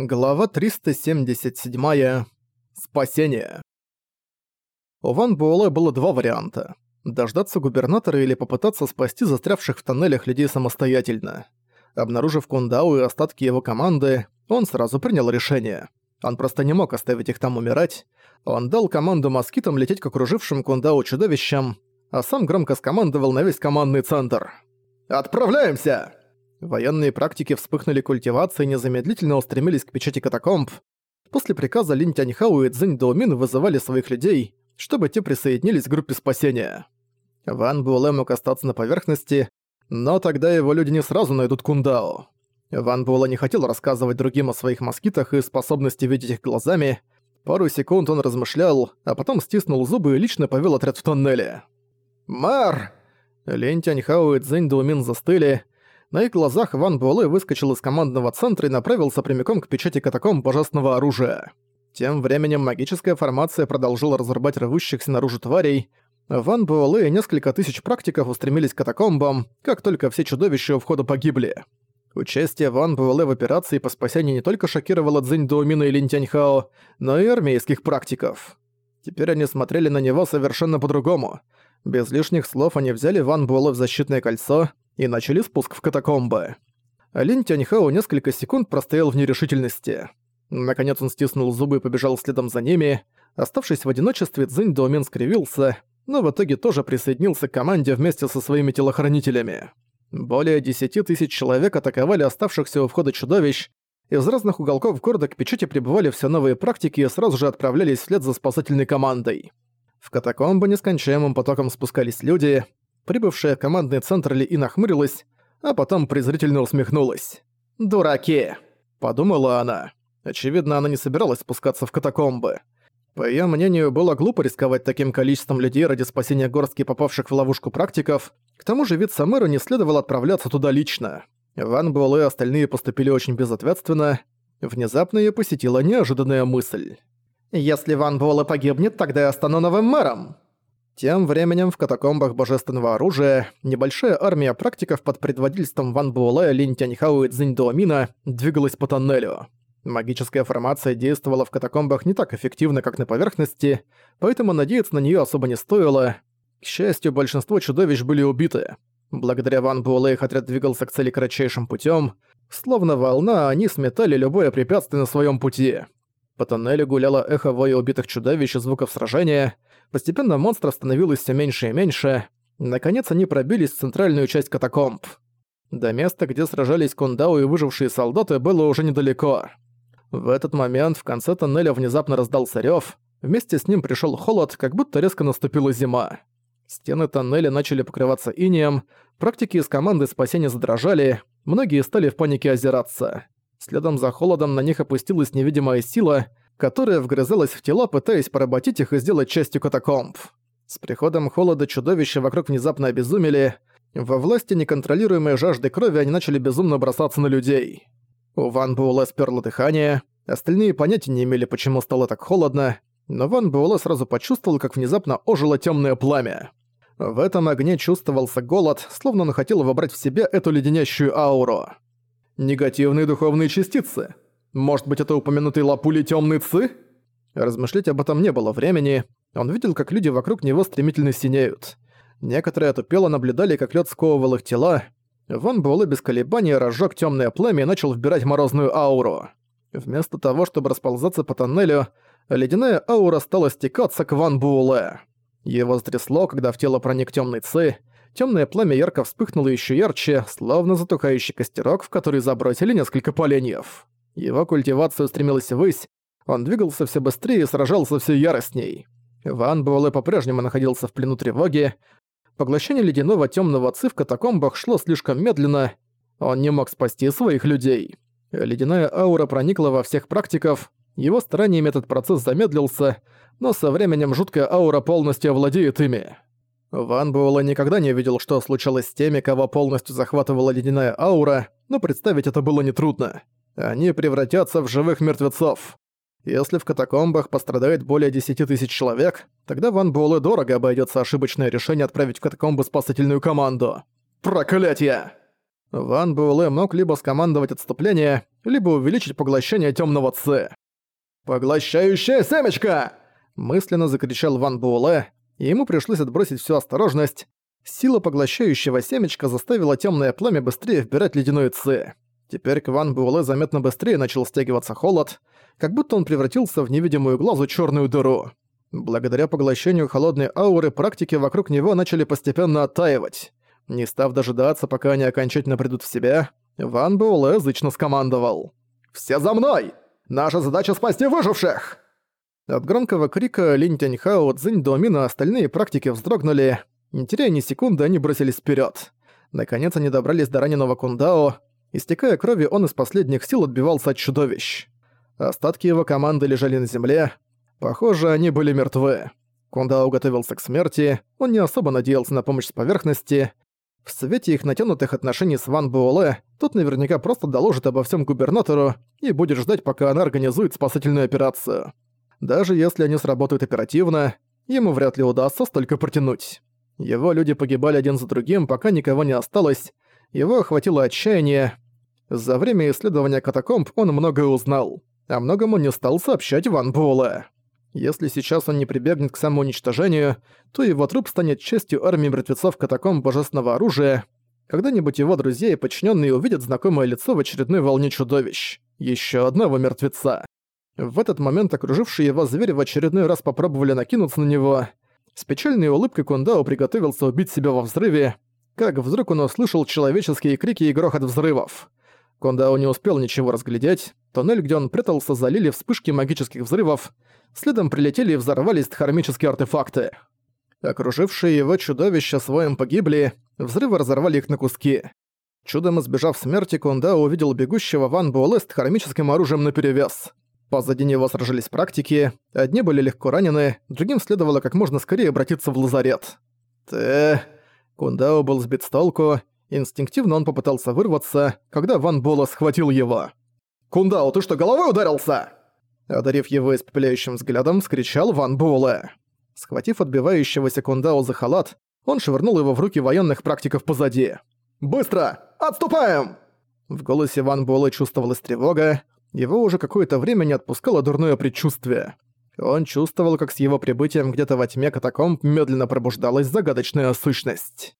Глава 377. Спасение. У Ван Буэлэ было два варианта. Дождаться губернатора или попытаться спасти застрявших в тоннелях людей самостоятельно. Обнаружив Кундау и остатки его команды, он сразу принял решение. Он просто не мог оставить их там умирать. Он дал команду москитам лететь к окружившим Кундау чудовищам, а сам громко скомандовал на весь командный центр. «Отправляемся!» Военные практики вспыхнули культивацией и незамедлительно устремились к печати катакомб. После приказа Линь Тяньхау и Цзинь Доумин вызывали своих людей, чтобы те присоединились к группе спасения. Ван Буэлэ мог остаться на поверхности, но тогда его люди не сразу найдут Кундао. Ван Буэлэ не хотел рассказывать другим о своих москитах и способности видеть их глазами. Пару секунд он размышлял, а потом стиснул зубы и лично повел отряд в тоннеле. «Мар!» Линь Тяньхау и Цзинь Доумин застыли, на их глазах Ван Буэлэ выскочил из командного центра и направился прямиком к печати катакомб божественного оружия. Тем временем магическая формация продолжила разрубать рвущихся наружу тварей. Ван Буэлэ и несколько тысяч практиков устремились к катакомбам, как только все чудовища у входа погибли. Участие Ван Буэлэ в операции по спасению не только шокировало Цзинь Доумина и Лин Тяньхао, но и армейских практиков. Теперь они смотрели на него совершенно по-другому. Без лишних слов они взяли Ван Буэлэ в защитное кольцо и начали спуск в катакомбы. Лин Тяньхао несколько секунд простоял в нерешительности. Наконец он стиснул зубы и побежал следом за ними. Оставшись в одиночестве, Цзинь Доумен скривился, но в итоге тоже присоединился к команде вместе со своими телохранителями. Более десяти тысяч человек атаковали оставшихся у входа чудовищ, из разных уголков города к печати прибывали все новые практики и сразу же отправлялись вслед за спасательной командой. В катакомбы нескончаемым потоком спускались люди, Прибывшая в командный центр Ли и нахмурилась, а потом презрительно усмехнулась. «Дураки!» – подумала она. Очевидно, она не собиралась спускаться в катакомбы. По её мнению, было глупо рисковать таким количеством людей ради спасения горстки попавших в ловушку практиков. К тому же вице-мэру не следовало отправляться туда лично. Ван Буэлэ и остальные поступили очень безответственно. Внезапно её посетила неожиданная мысль. «Если Ван Буэлэ погибнет, тогда я стану новым мэром!» Тем временем в катакомбах божественного оружия небольшая армия практиков под предводительством Ван Буэлэ, Линь Тяньхао и Цзинь Дуомина двигалась по тоннелю. Магическая формация действовала в катакомбах не так эффективно, как на поверхности, поэтому надеяться на нее особо не стоило. К счастью, большинство чудовищ были убиты. Благодаря Ван Буэлэ их отряд двигался к цели кратчайшим путем. Словно волна, они сметали любое препятствие на своем пути. По тоннелю гуляло эхо воя убитых чудовищ и звуков сражения — Постепенно монстров становилось все меньше и меньше. Наконец они пробились в центральную часть катакомб. До места, где сражались Кундау и выжившие солдаты, было уже недалеко. В этот момент в конце тоннеля внезапно раздался рёв. Вместе с ним пришёл холод, как будто резко наступила зима. Стены тоннеля начали покрываться инеем, практики из команды спасения задрожали, многие стали в панике озираться. Следом за холодом на них опустилась невидимая сила, которая вгрызалась в тела, пытаясь поработить их и сделать частью катакомб. С приходом холода чудовища вокруг внезапно обезумели. Во власти неконтролируемой жажды крови они начали безумно бросаться на людей. У Ван Буэлэ сперло дыхание, остальные понятия не имели, почему стало так холодно, но Ван Буэлэ сразу почувствовал, как внезапно ожило темное пламя. В этом огне чувствовался голод, словно он хотел вобрать в себя эту леденящую ауру. Негативные духовные частицы — может быть, это упомянутый Лапули Тёмный Ци? Размышлять об этом не было времени. Он видел, как люди вокруг него стремительно синеют. Некоторые отупело наблюдали, как лед сковывал их тела. Ван Буэлэ без колебаний разжег темное пламя и начал вбирать морозную ауру. Вместо того, чтобы расползаться по тоннелю, ледяная аура стала стекаться к Ван Буэлэ. Его стрясло, когда в тело проник темный ци. Темное пламя ярко вспыхнуло еще ярче, словно затухающий костерок, в который забросили несколько поленьев. Его культивация устремилась ввысь, он двигался все быстрее и сражался все яростней. Ван Буэлэ по-прежнему находился в плену тревоги. Поглощение ледяного темного ци в катакомбах шло слишком медленно, он не мог спасти своих людей. Ледяная аура проникла во всех практиков, его стараниями этот процесс замедлился, но со временем жуткая аура полностью овладеет ими. Ван Буэлэ никогда не видел, что случалось с теми, кого полностью захватывала ледяная аура, но представить это было нетрудно они превратятся в живых мертвецов. Если в катакомбах пострадает более 10 тысяч человек, тогда Ван Буэлэ дорого обойдется ошибочное решение отправить в катакомбы спасательную команду. Проклятье! Ван Буэлэ мог либо скомандовать отступление, либо увеличить поглощение темного Ц. «Поглощающая семечко!» мысленно закричал Ван Буэлэ, и ему пришлось отбросить всю осторожность. Сила поглощающего семечка заставила темное пламя быстрее вбирать ледяную Ц. Теперь к Ван Буэлэ заметно быстрее начал стягиваться холод, как будто он превратился в невидимую глазу черную дыру. Благодаря поглощению холодной ауры практики вокруг него начали постепенно оттаивать. Не став дожидаться, пока они окончательно придут в себя, Ван Буэлэ зычно скомандовал. «Все за мной! Наша задача спасти выживших!» От громкого крика Линь Тяньхао, Цзинь Доумин и остальные практики вздрогнули. Не теряя ни секунды, они бросились вперед. Наконец они добрались до раненого Кундао. Истекая кровью, он из последних сил отбивался от чудовищ. Остатки его команды лежали на земле. Похоже, они были мертвы. Кундао готовился к смерти, он не особо надеялся на помощь с поверхности. В свете их натянутых отношений с Ван Буэлэ, тот наверняка просто доложит обо всем губернатору и будет ждать, пока она организует спасательную операцию. Даже если они сработают оперативно, ему вряд ли удастся столько протянуть. Его люди погибали один за другим, пока никого не осталось. Его охватило отчаяние. За время исследования катакомб он многое узнал. О многом он не стал сообщать Ван Буэлэ. Если сейчас он не прибегнет к самоуничтожению, то его труп станет частью армии мертвецов катакомб божественного оружия. Когда-нибудь его друзья и подчиненные увидят знакомое лицо в очередной волне чудовищ. Еще одного мертвеца. В этот момент окружившие его звери в очередной раз попробовали накинуться на него. С печальной улыбкой Кундао приготовился убить себя во взрыве, как вдруг он услышал человеческие крики и грохот взрывов. Кундао не успел ничего разглядеть, тоннель, где он прятался, залили вспышки магических взрывов, следом прилетели и взорвались дхармические артефакты. Окружившие его чудовища своим погибли, взрывы разорвали их на куски. Чудом избежав смерти, Кундао увидел бегущего Ван Буэлэ с дхармическим оружием наперевес. Позади него сражались практики, одни были легко ранены, другим следовало как можно скорее обратиться в лазарет. Ты... Кундао был сбит с толку, инстинктивно он попытался вырваться, когда Ван Буэлэ схватил его. «Кундао, ты что, головой ударился?» Одарив его испепеляющим взглядом, скричал Ван Буэлэ. Схватив отбивающегося Кундао за халат, он швырнул его в руки военных практиков позади. «Быстро! Отступаем!» В голосе Ван Буэлэ чувствовалась тревога, его уже какое-то время не отпускало дурное предчувствие. Он чувствовал, как с его прибытием где-то во тьме катакомб медленно пробуждалась загадочная сущность.